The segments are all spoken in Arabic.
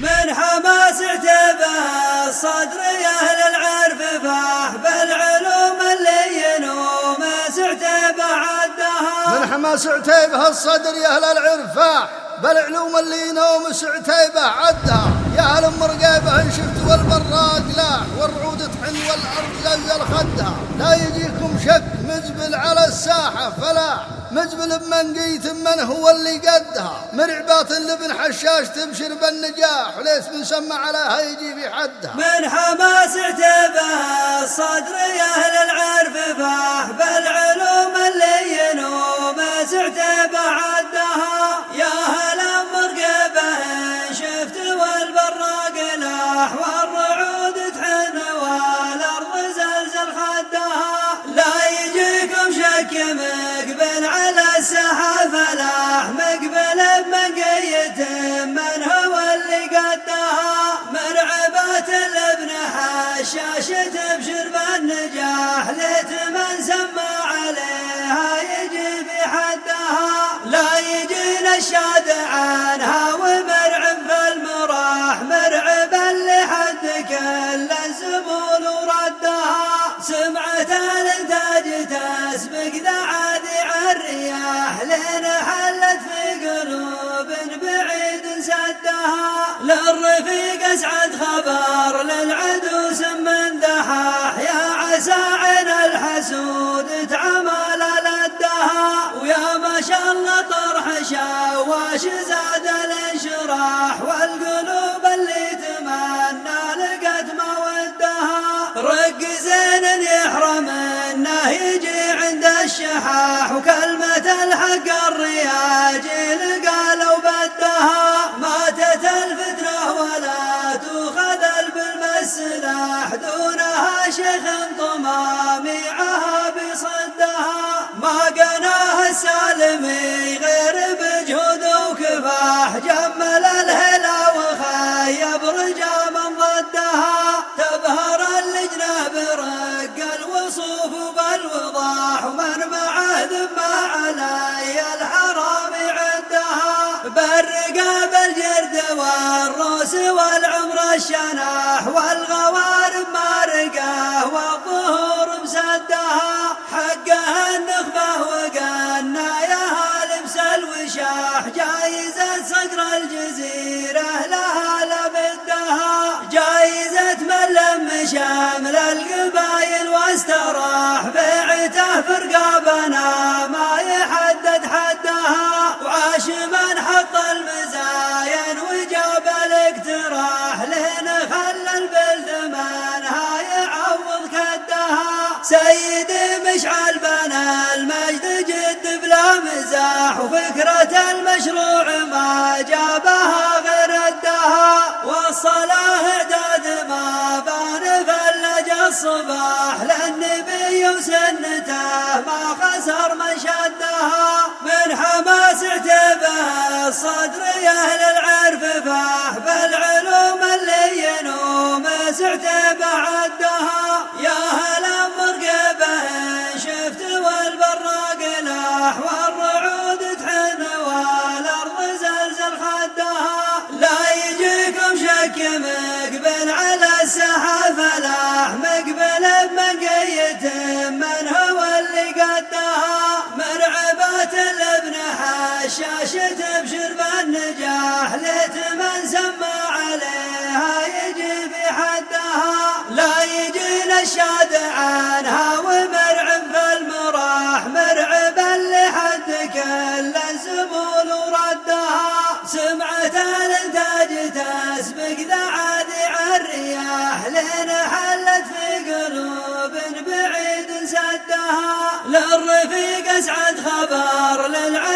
من حماس اعتبى الصدر يا أهل العرف فاح بالعلوم اللي ينوم. سعتبه عدها من حماس اعتبه الصدر يا أهل العرف فاح بالعلوم اللي ينوم. سعتيبه عدها يا أهل مرقيبه إن شفت والبراق لاح والرعود تحن والأرض زلزل خدها لا يجيكم شك مزبل على فلاح مزبل بمنقيت من هو اللي قدها. مرعبات لابن حشاش تبشر بالنجاح وليس بنسمى عليها يجي في حدها. من حماس اعتبه الصدر قدها مرعبات الابن حشاش تبشر بالنجاح ليت من سمى عليها يجي في حدها لا يجينا الشاد عنها ومرعب في المراح مرعب لحد كل الزبون وردها سمعة الإنتاج تسبق ذعاذع الرياح لين حلت في قلوب بعيد سدها. للرفيق أسعد خبر للعدو سم دحاح. يا عسى عين الحسود تعمل لدها ويا ما شاء الله طرح شواش زاد الانشراح. والقلوب اللي تمنى لقت مودها رق زين يحرم إنه يجي عند الشحاح. وكلمة الحق الرياجيل قالوا llegando más. بالرقاب الجرد والروس والعمر الشناح والغوارب ما رقاه والظهور مسدها. حقها النخبة وقناياها لبس الوشاح جايزة صقر الجزيرة لها لبدها. جايزة من لم شامل القبايل واستراح. بيعته في رقابنا ما يحدد حدها. وعاش جد بلا مزاح وفكرة المشروع ما جابها غير الدها والصلاة إعداد ما بان فلج الصباح. للنبي وسنته ما خسر من شدها. من حماس اعتبه الصدر حشاش تبشر بالنجاح ليت من سمى عليها يجي في حدها لا يجينا الشاد عنها ومرعب في المراح مرعب لحد كل الزبون وردها سمعة الانتاج تسبق ذعاذع الرياح لين حلت في قلوب بعيد سدها. للرفيق أسعد خبر للعدو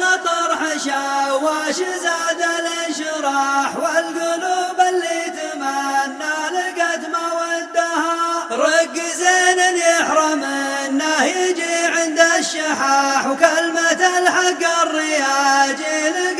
ما طرح شواش زاد الانشراح والقلوب اللي تمنى لقت مودها رق زين يحرم إنه يجي عند الشحاح وكلمة الحق الرياجيل قالوا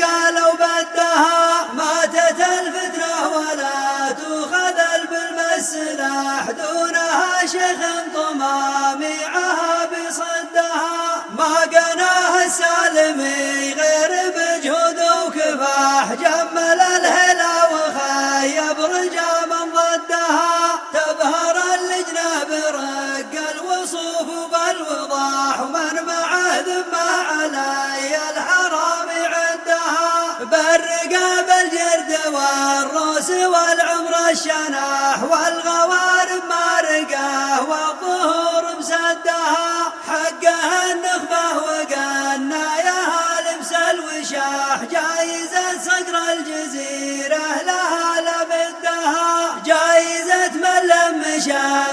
وجوب الوضاح ومن معه ذمة علي الحرام عدها بالرقاب الجرد والروس والعمر الشناح والغوارب ما رقاه والظهور مسدها. حقها النخبة وقنايها لبس الوشاح جايزة صقر الجزيرة لها لبدها جايزة من لم شامل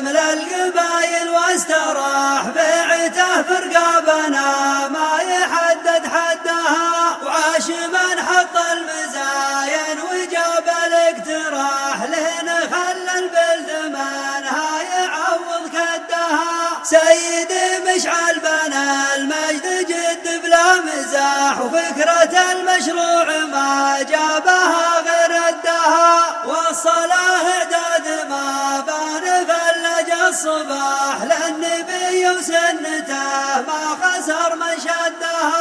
المزاين وجاب الاقتراح لين خلى البلد منها يعوض كدها. سيدي مشعل بنا المجد جد بلا مزاح وفكرة المشروع ما جابها غير الدها والصلاة اعداد ما بان فلج الصباح. للنبي وسنته ما خسر من شدها.